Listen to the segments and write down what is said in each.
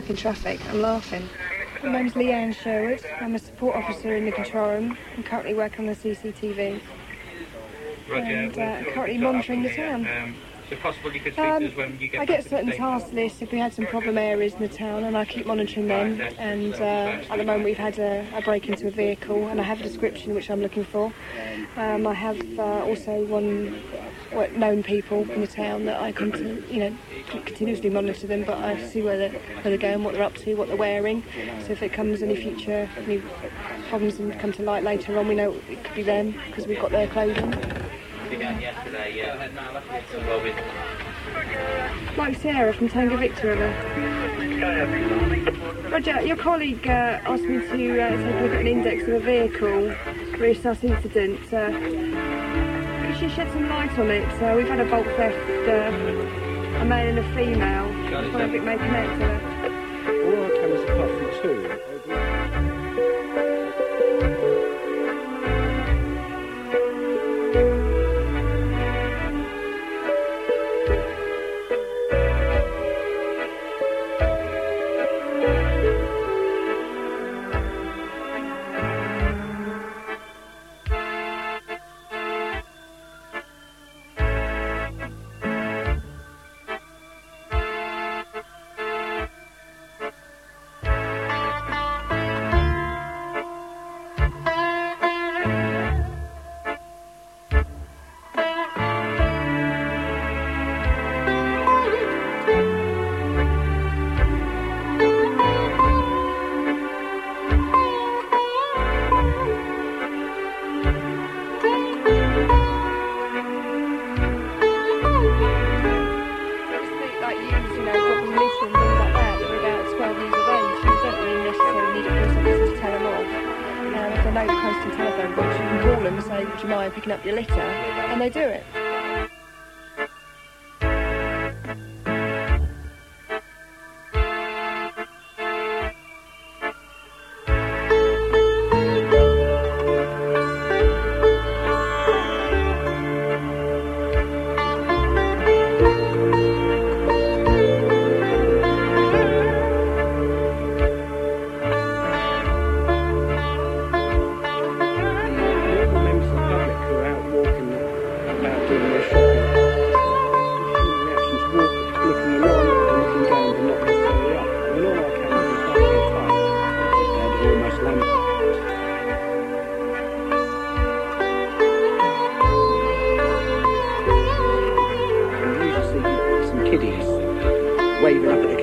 stuck in traffic. I'm laughing. My name's Leanne Sherwood. I'm a support officer in the control room. I'm currently working on the CCTV. And uh, currently monitoring the town. Um, so possible you could speak Um, to us when you get I get certain task lists if we had some problem areas in the town, and I keep monitoring them. And uh, at the moment, we've had a, a break into a vehicle, and I have a description which I'm looking for. Um, I have uh, also one known people in the town that I can, you know, continuously monitor them, but I see where they're, where they're going, what they're up to, what they're wearing. So if it comes any future any problems and come to light later on, we know it could be them because we've got their clothing. began yesterday, yeah. Well, with Like Sarah from Tango Victor. Roger, your colleague uh, asked me to uh, take a look at an index of a vehicle sus incident. Uh, could you shed some light on it? So we've had a bulk theft, uh, a male and a female. Just wonder if it may connect to it. All our cameras apart from two.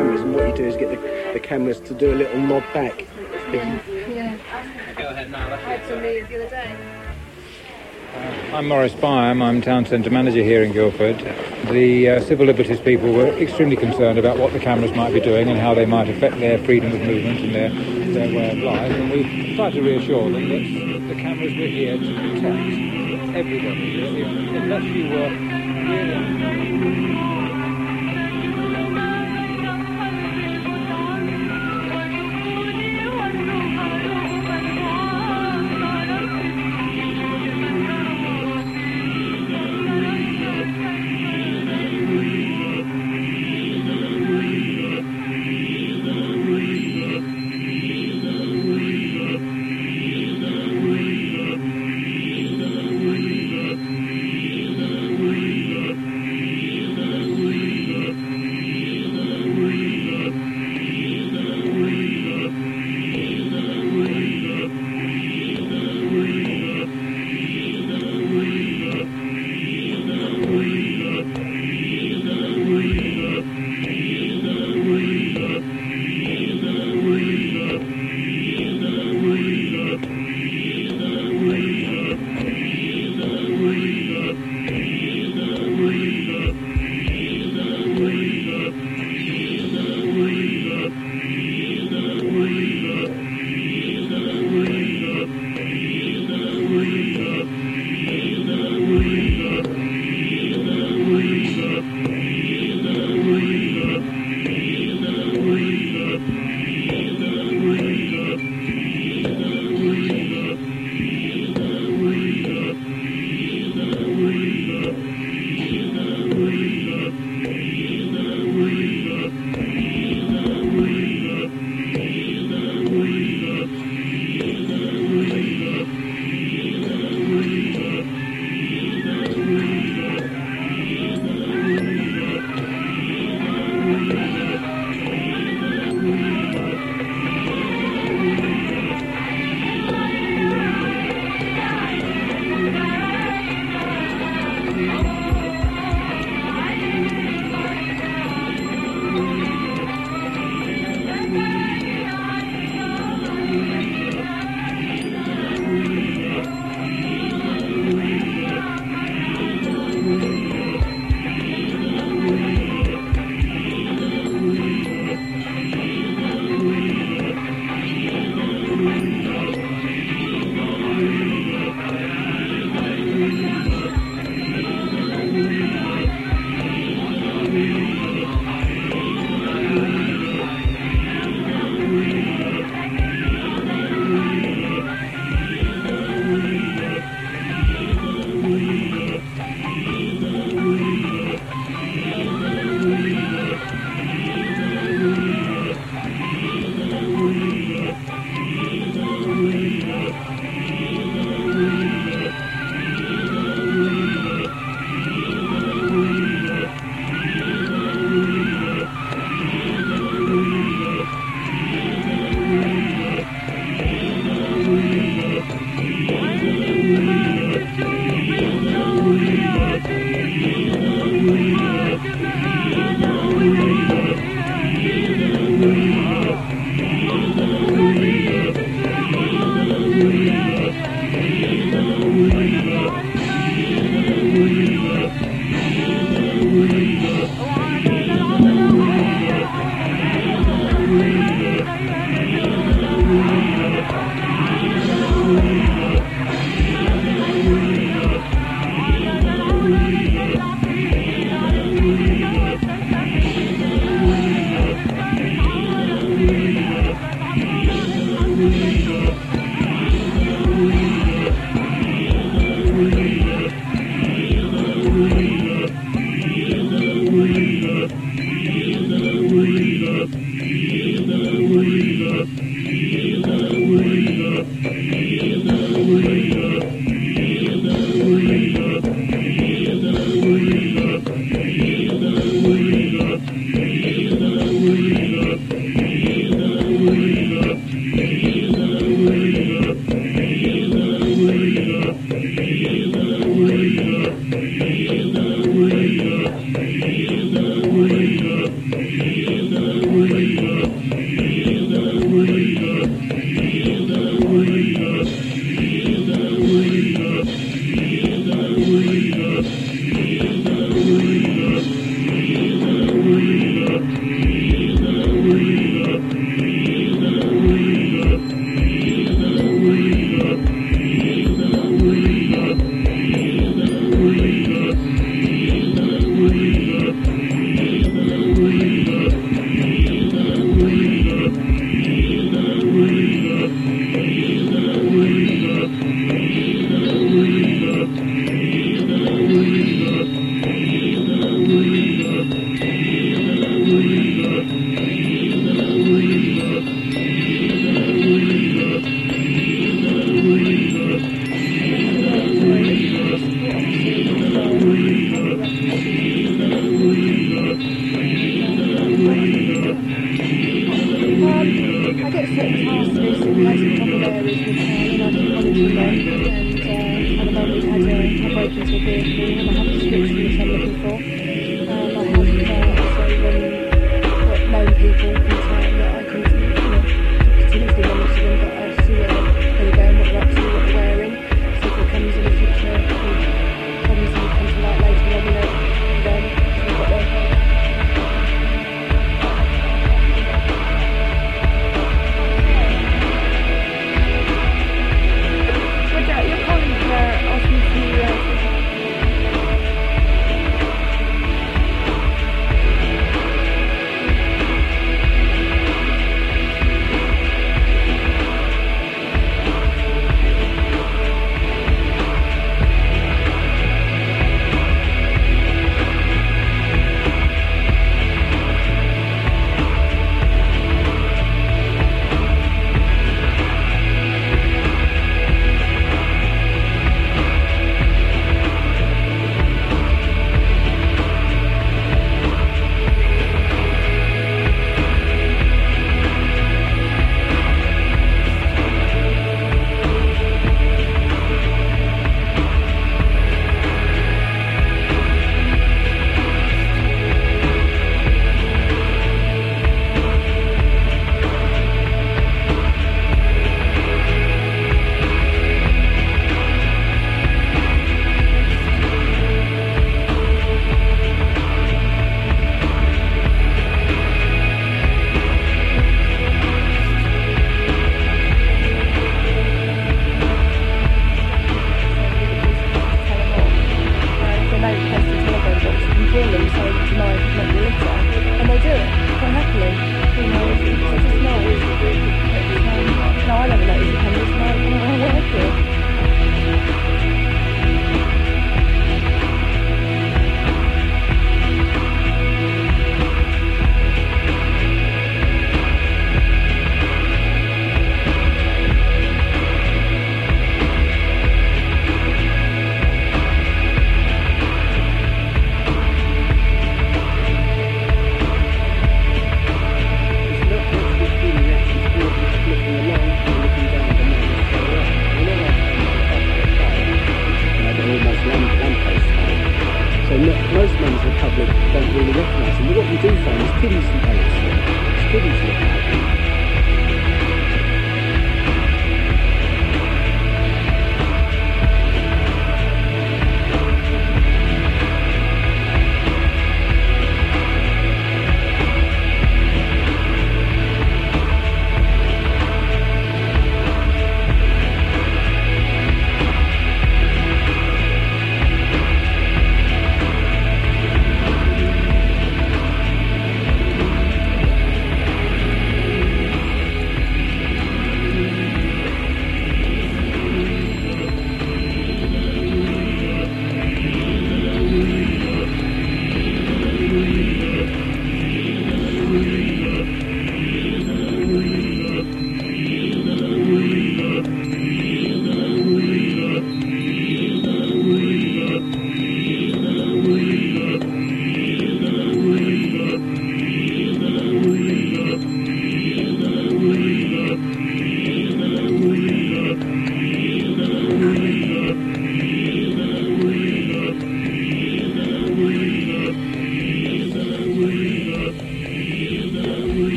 Cameras and what you do is get the, the cameras to do a little nod back. Yeah. go ahead now. I had some news the other day. I'm Morris Byam. I'm town centre manager here in Guildford. The uh, civil liberties people were extremely concerned about what the cameras might be doing and how they might affect their freedom of movement and their, their way of life. And we tried to reassure them that the cameras were here to protect everybody. You Unless you were really And what you do find is pretty and adults,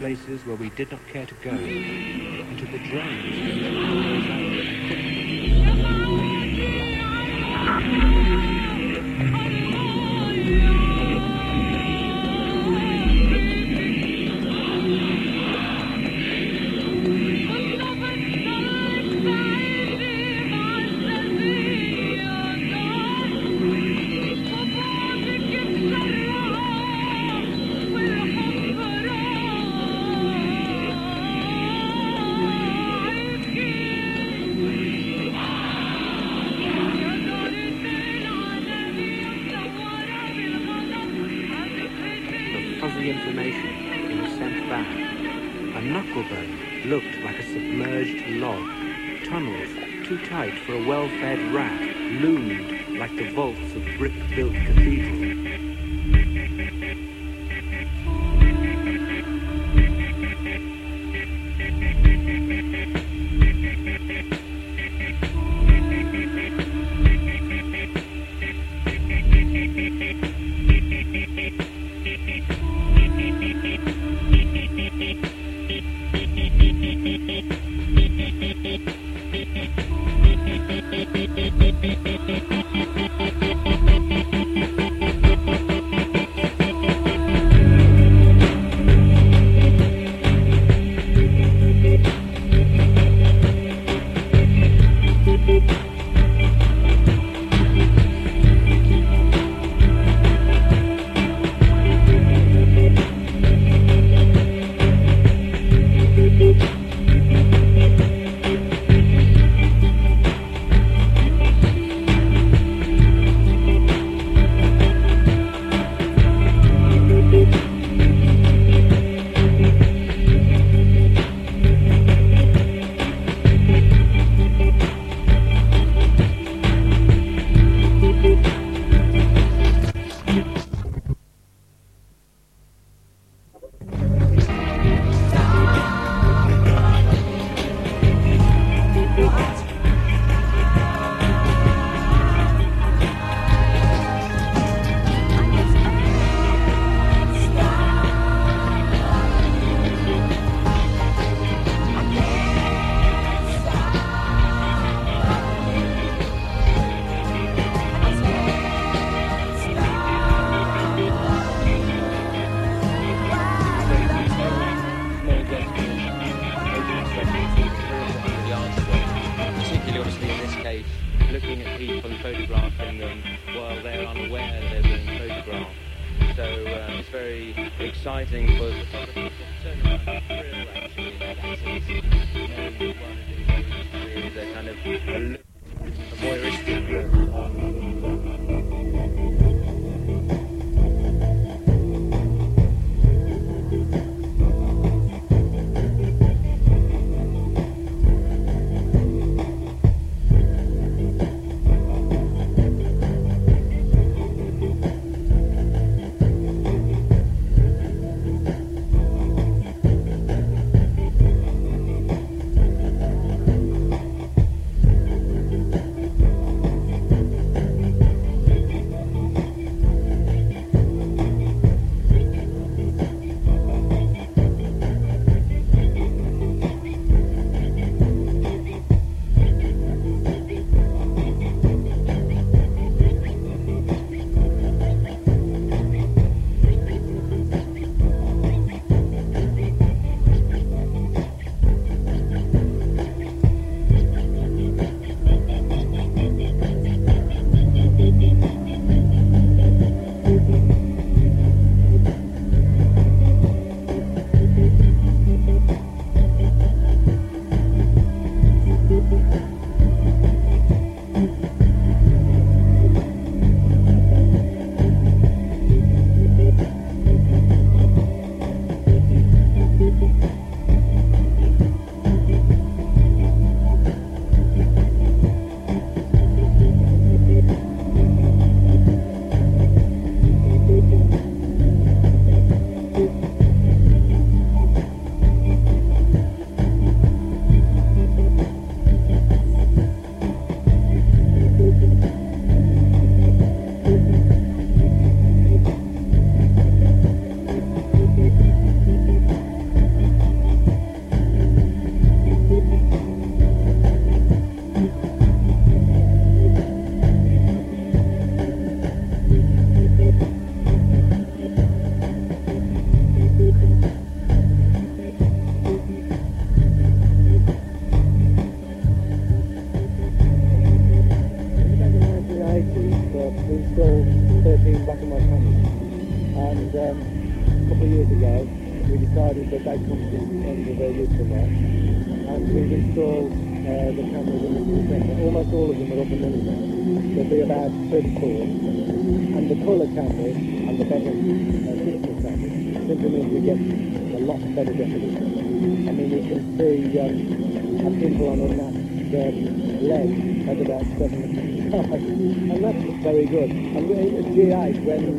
places where we did not care to go, into the drains. Thank you.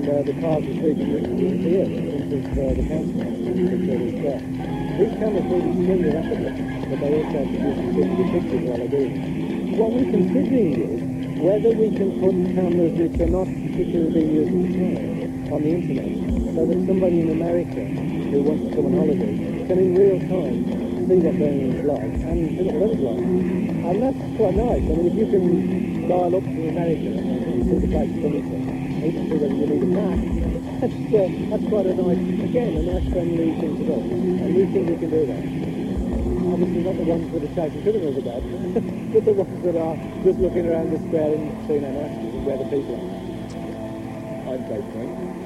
Uh, the cars were sweeping here into uh, the council, these cameras move extremely rapidly, but they also produce the pictures while they're. What we're considering is whether we can put cameras which are not particularly being used at the on the internet, so that somebody in America who wants to come on holiday can in real time see what Birmingham's like and see what London's like. And that's quite nice. I mean, if you can dial up to America and see the place coming from, you can you a map, that's, uh, that's quite a nice, again, a nice friendly thing to do. And we think we can do that. Obviously not the ones that are taking criminals about, but the ones that are just looking around the square and seeing how nice it is and where the people are. I'd say Frank.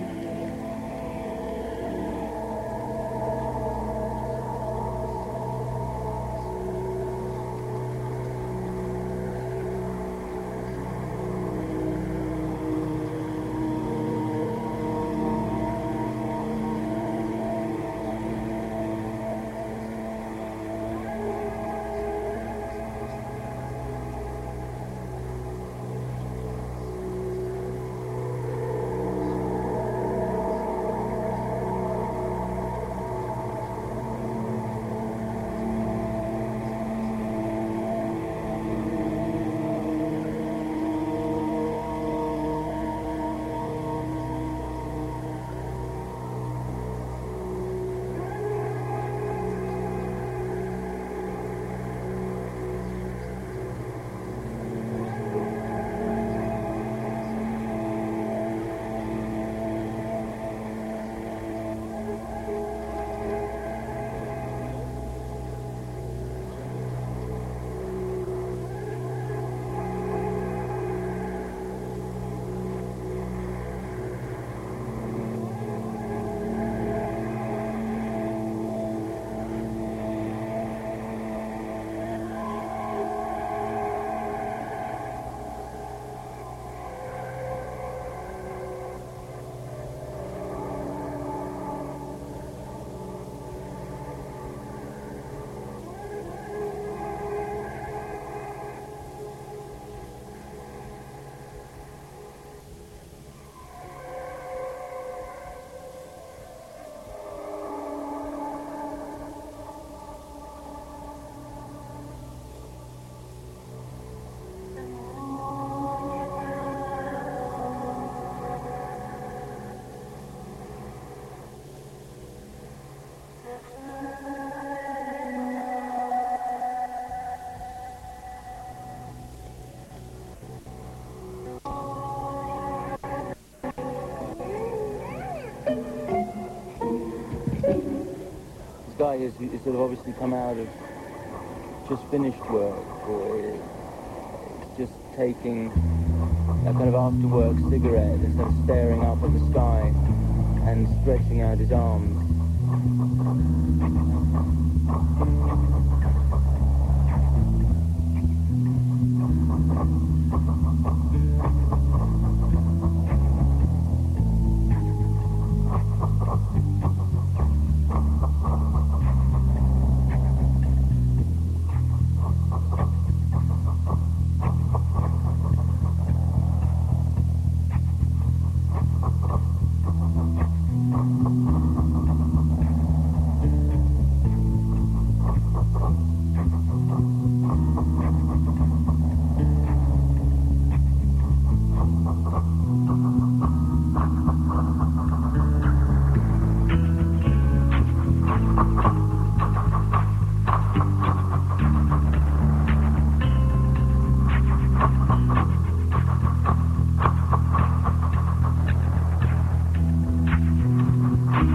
Guy is, is sort of obviously come out of just finished work or just taking a kind of after work cigarette sort of staring up at the sky and stretching out his arms.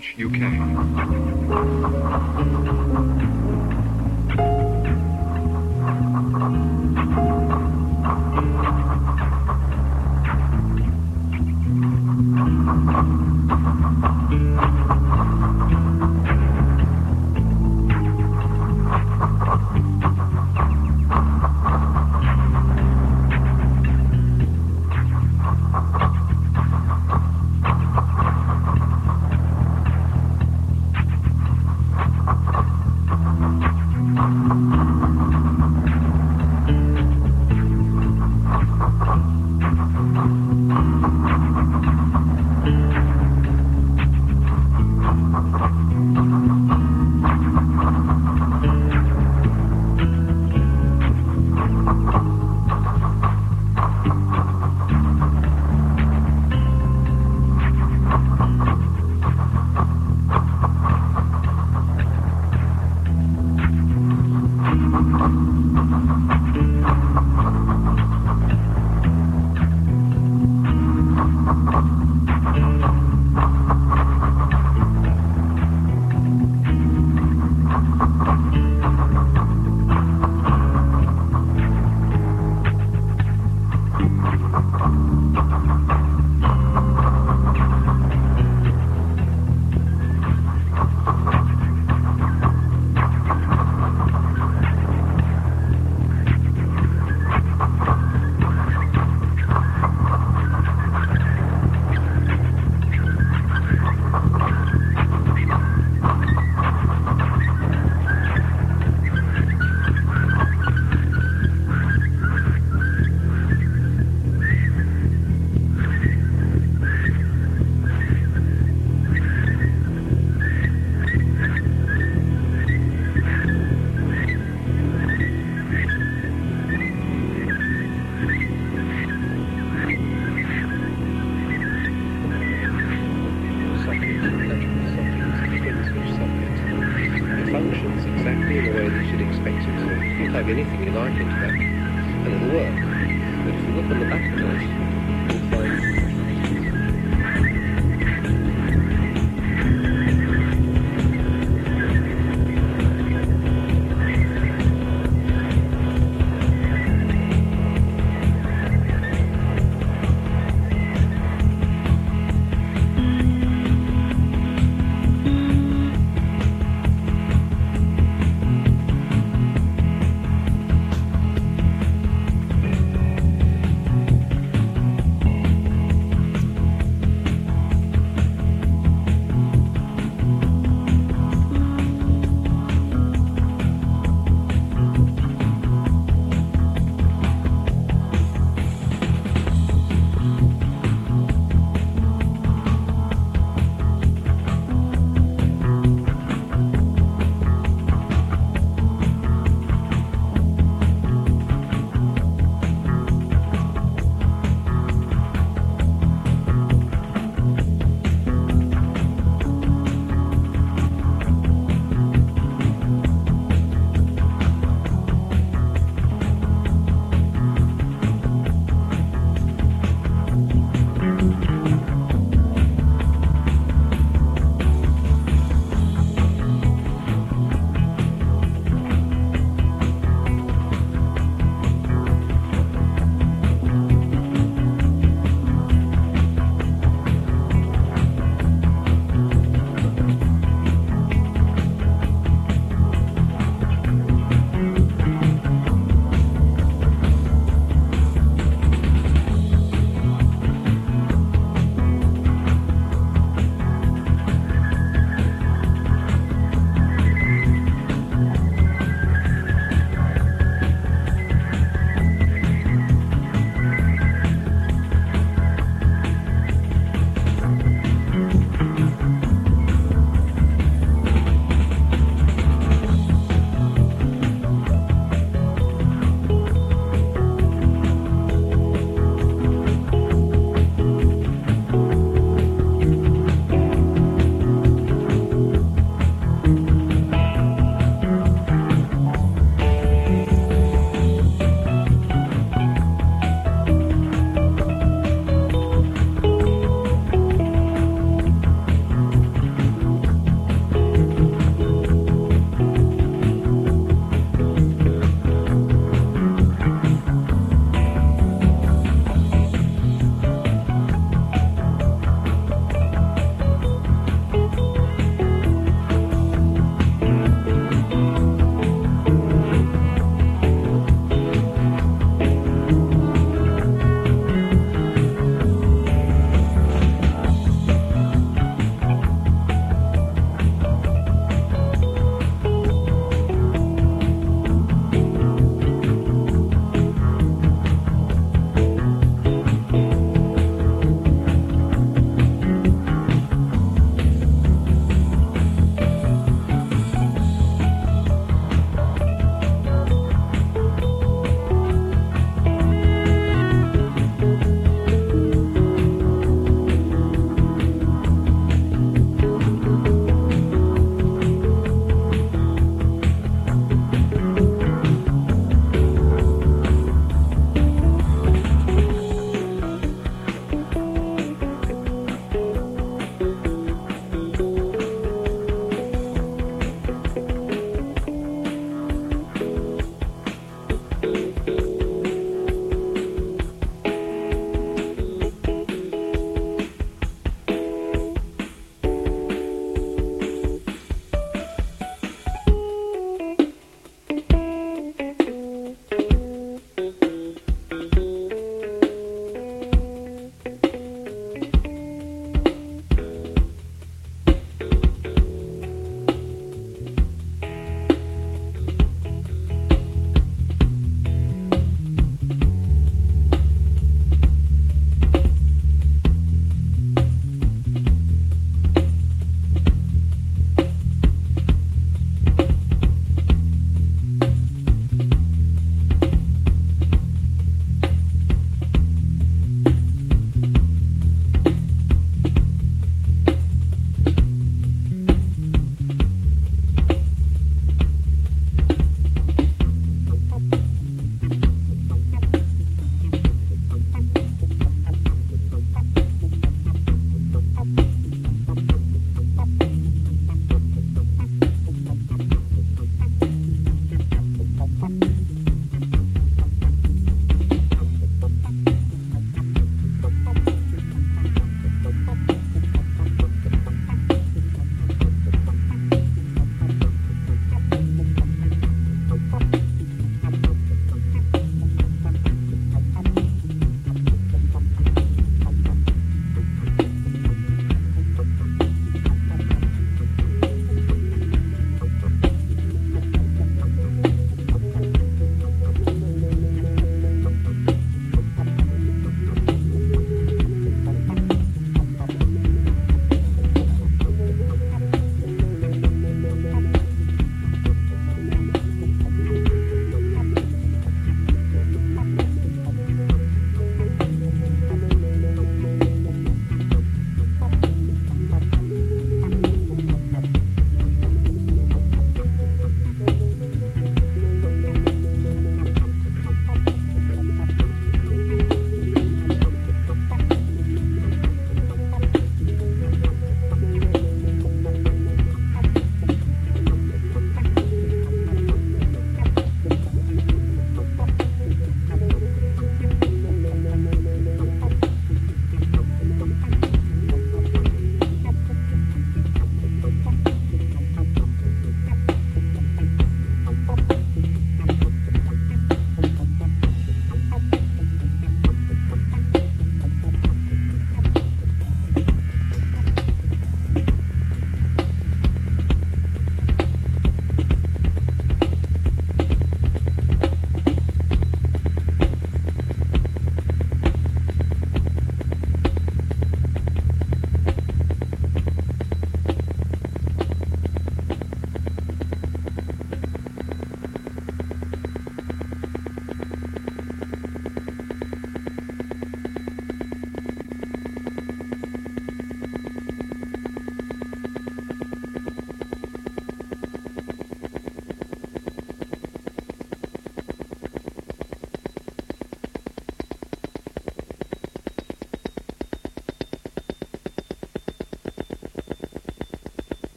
Crime UK. Anything you like into that, and it'll work. But if you look on the back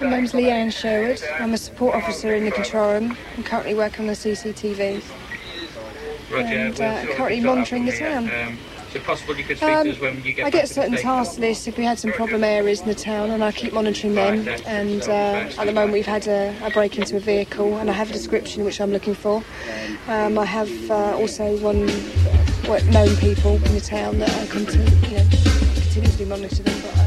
My name's Leanne Sherwood. I'm a support officer in the control room. I'm currently working on the CCTV. And uh, currently monitoring the town. Um, is it possible you could speak Um, to us when you get I get certain task lists if we had some problem areas in the town, and I keep monitoring them. And uh, at the moment, we've had a, a break into a vehicle, and I have a description which I'm looking for. Um, I have uh, also one well, known people in the town that I continue, you know, continuously monitor them. But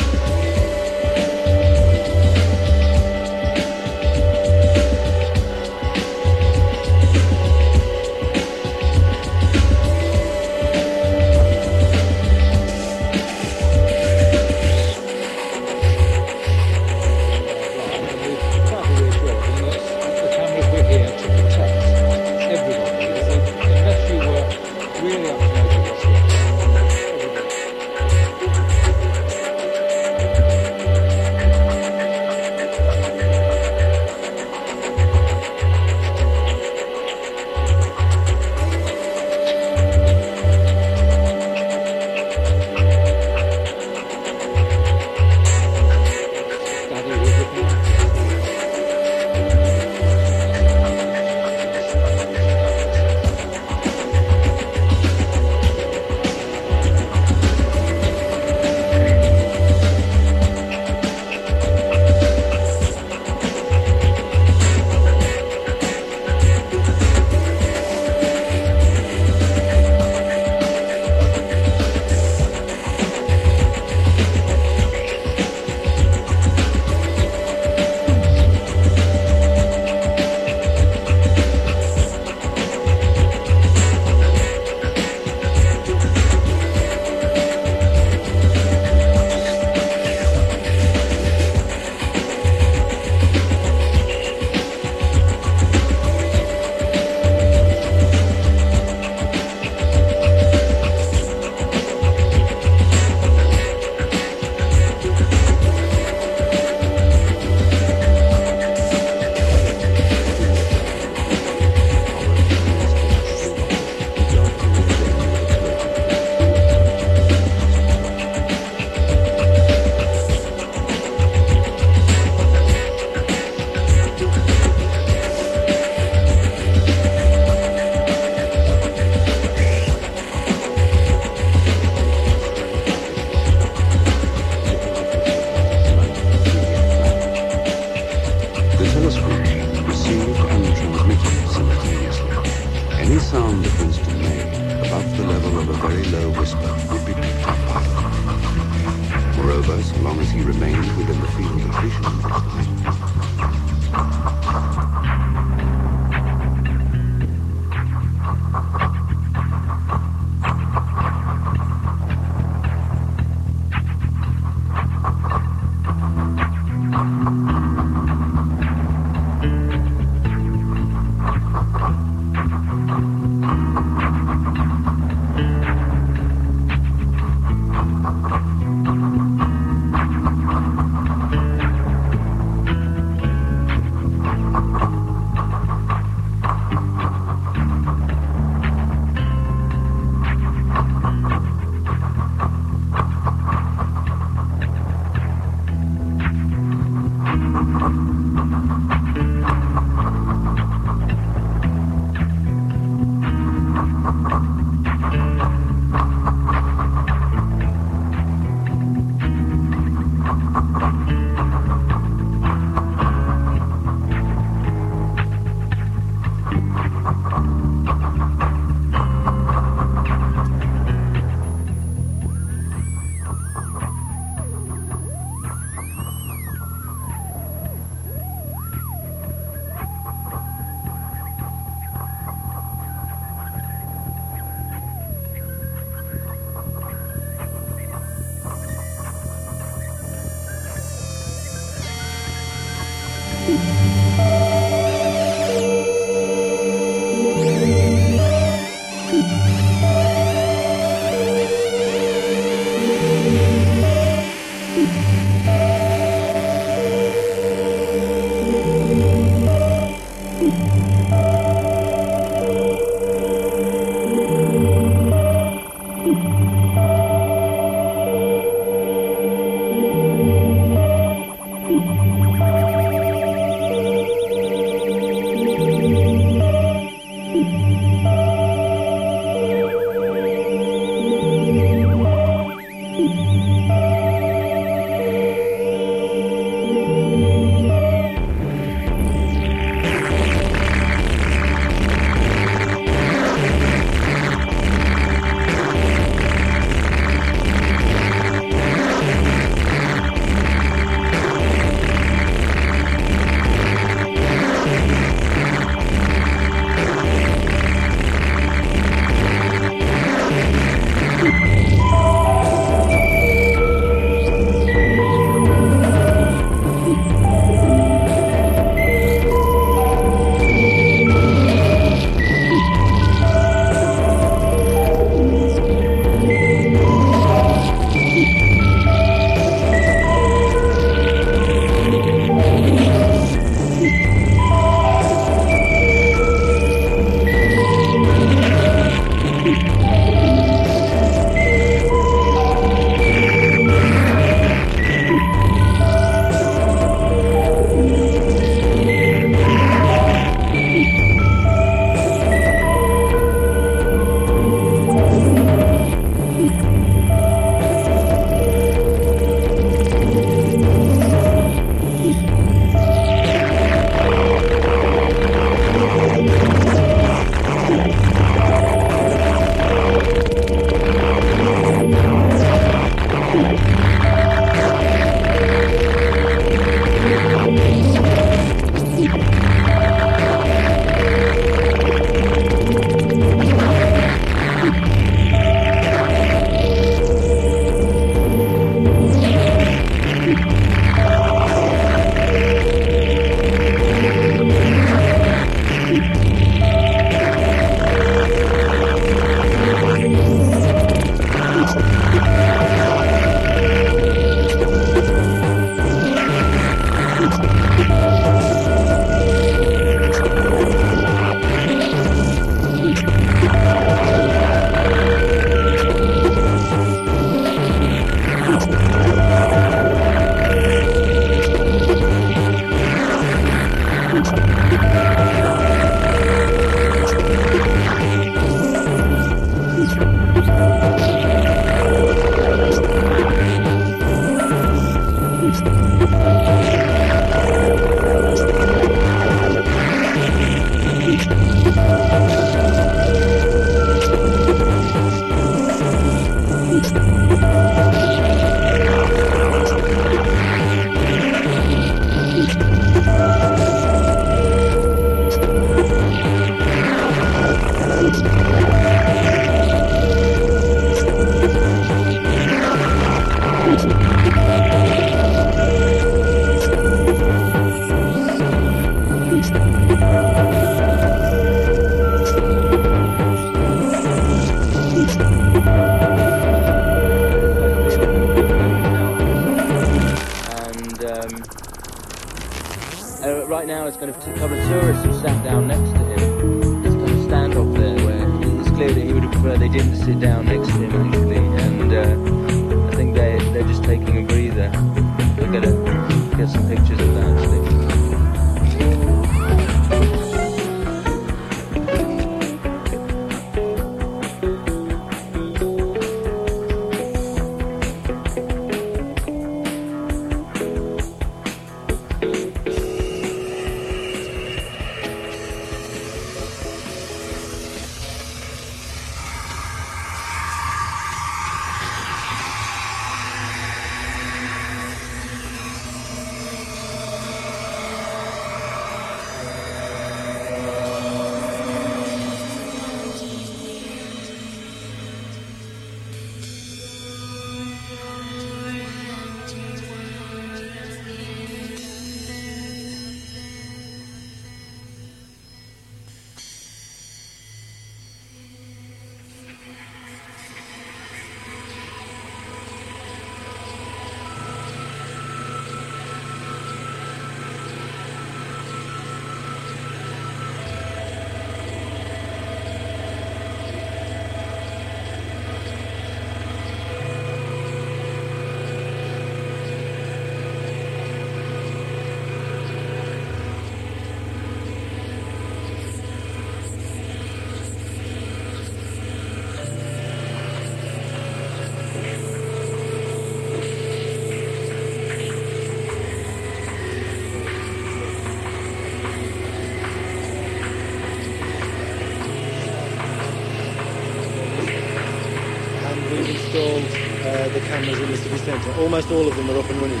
Cameras in the city centre. Almost all of them are up and running.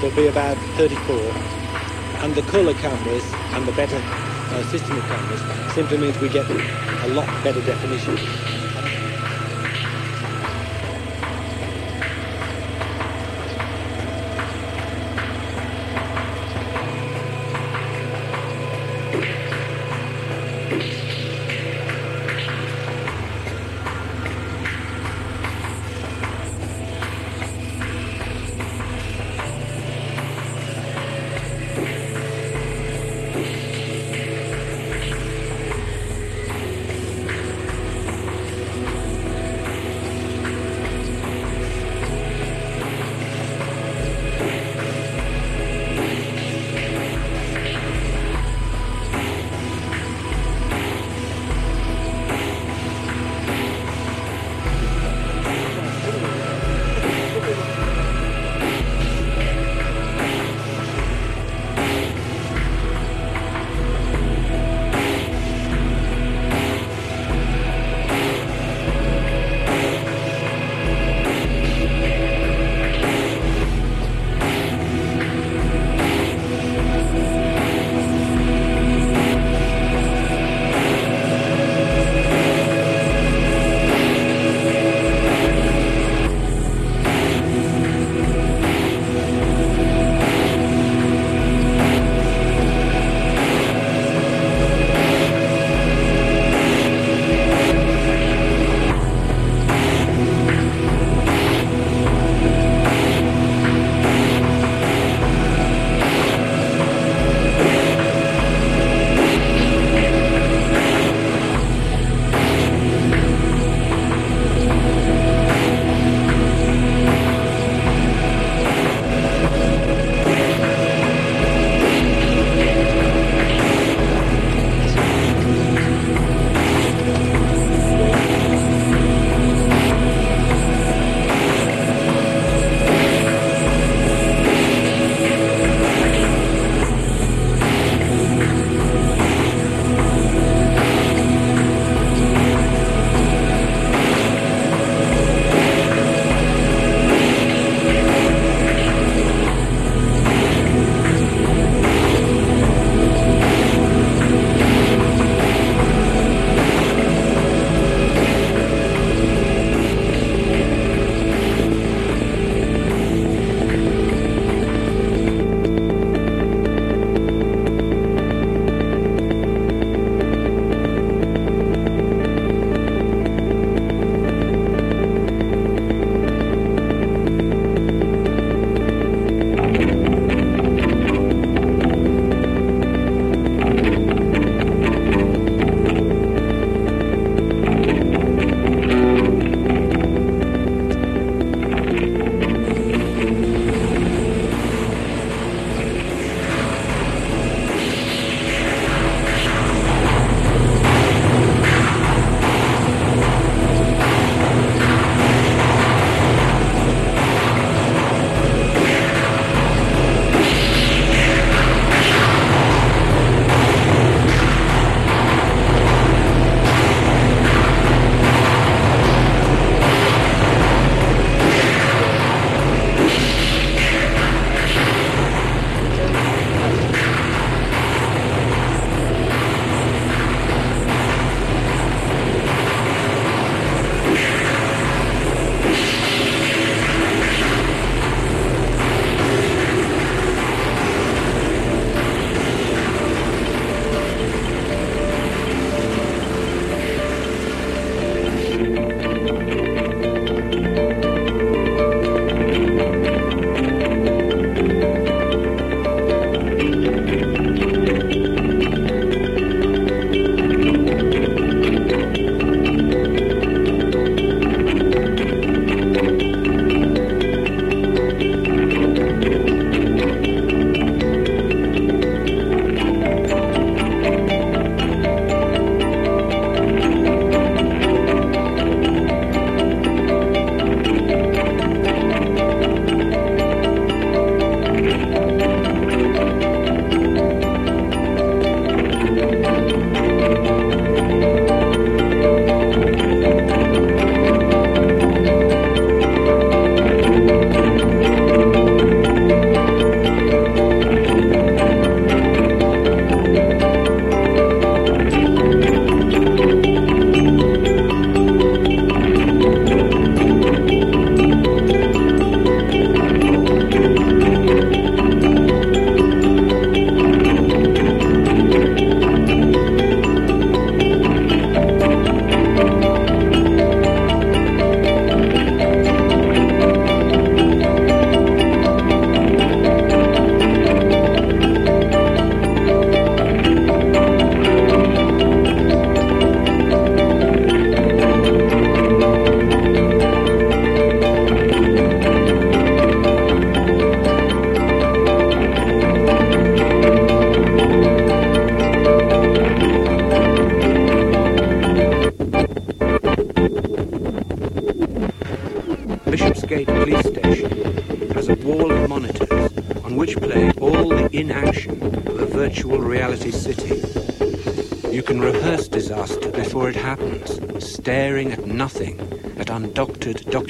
There'll be about 34. And the colour cameras and the better uh, system of cameras simply means we get a lot better definition.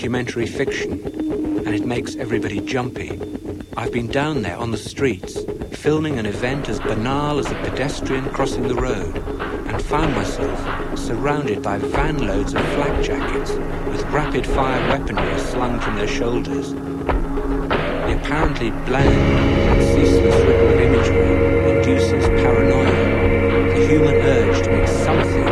Documentary fiction, and it makes everybody jumpy. I've been down there on the streets, filming an event as banal as a pedestrian crossing the road, and found myself surrounded by van loads of flak jackets with rapid fire weaponry slung from their shoulders. The apparently bland and ceaseless ripple of imagery induces paranoia. The human urge to make something,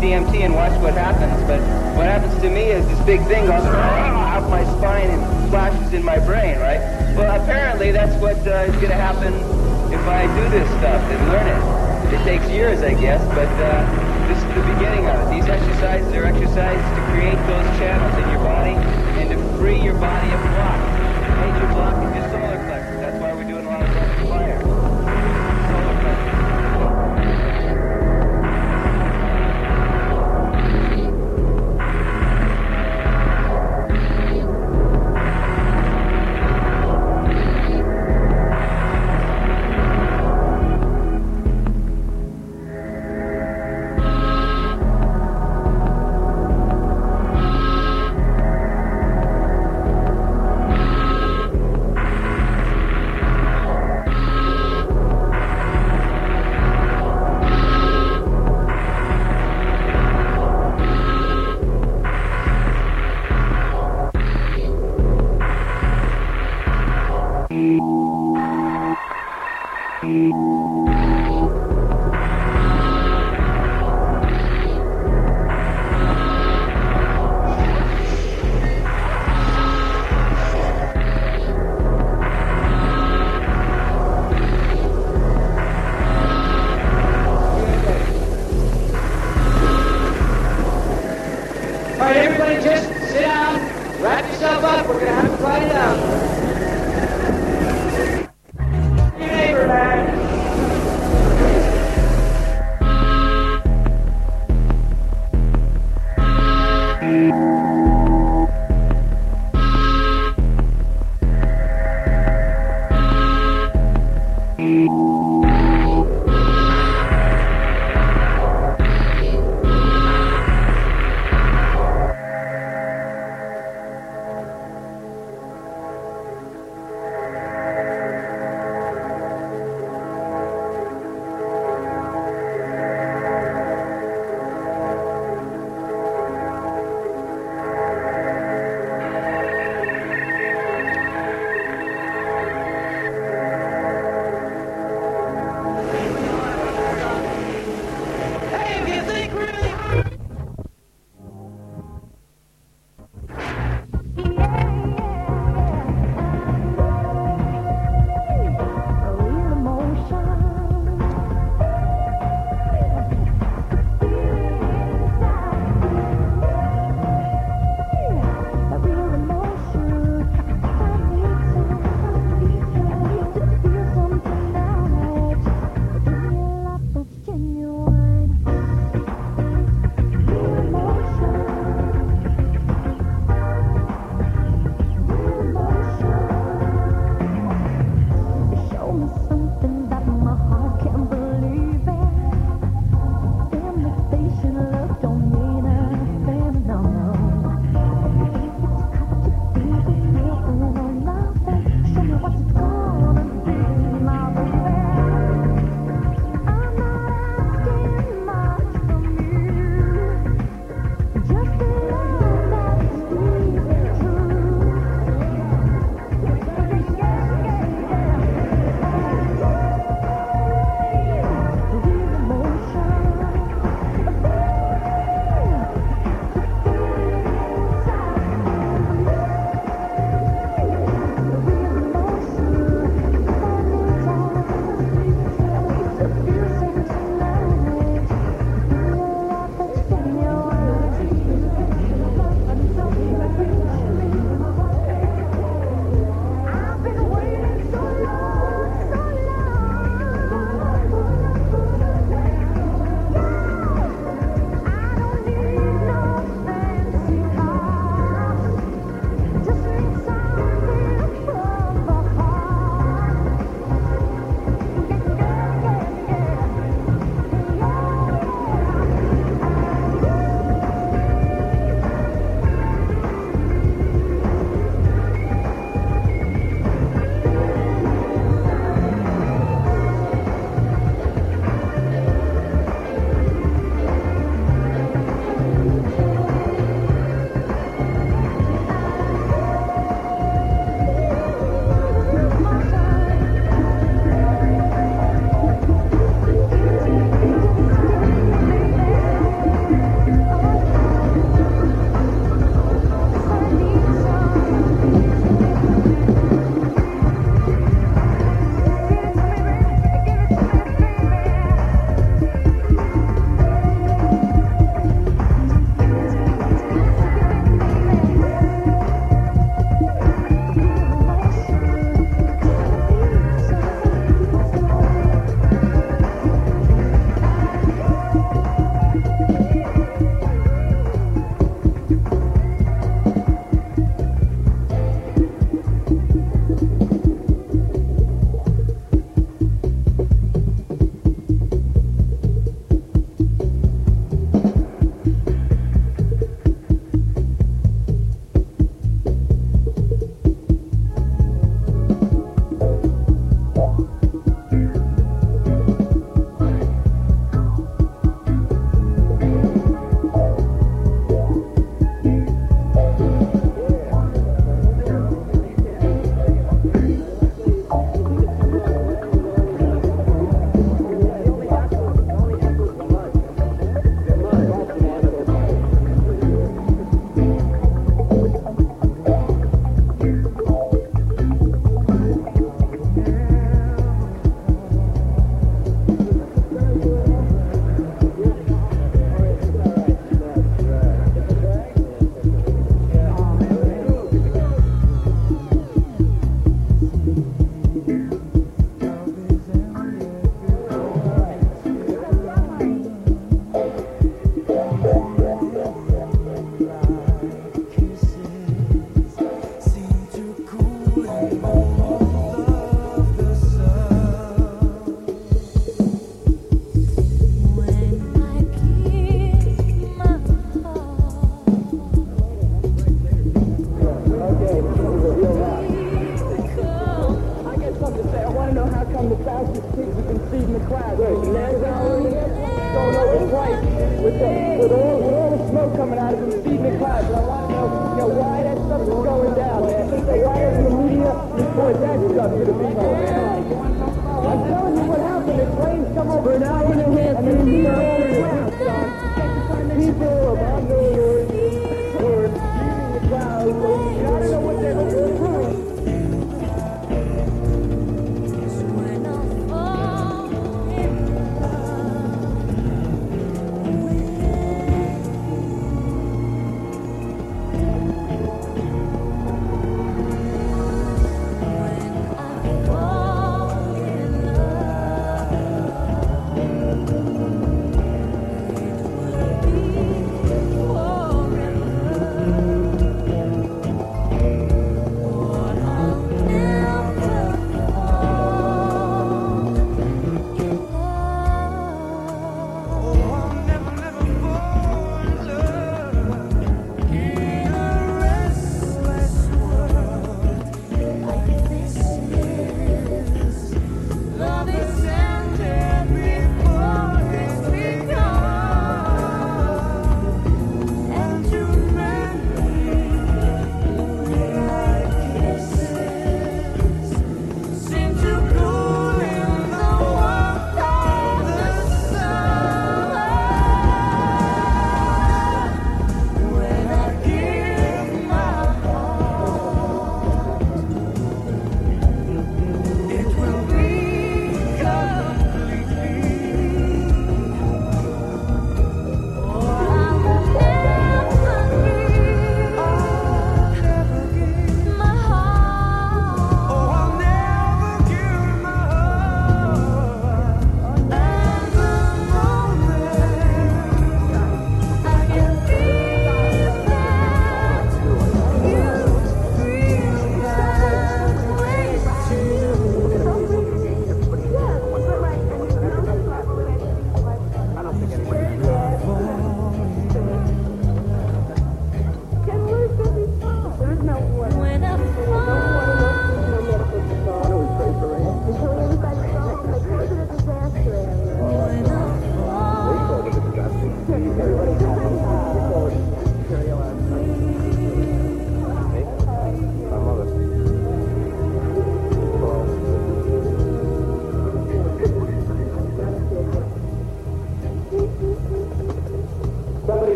DMT and watch what happens, but what happens to me is this big thing goes up my spine and flashes in my brain, right? Well, apparently that's what uh, is going to happen if I do this stuff and learn it. It takes years, I guess, but uh, this is the beginning of it. These exercises are exercises to create those channels in your body and to free your body of block. Major block your solar plexus.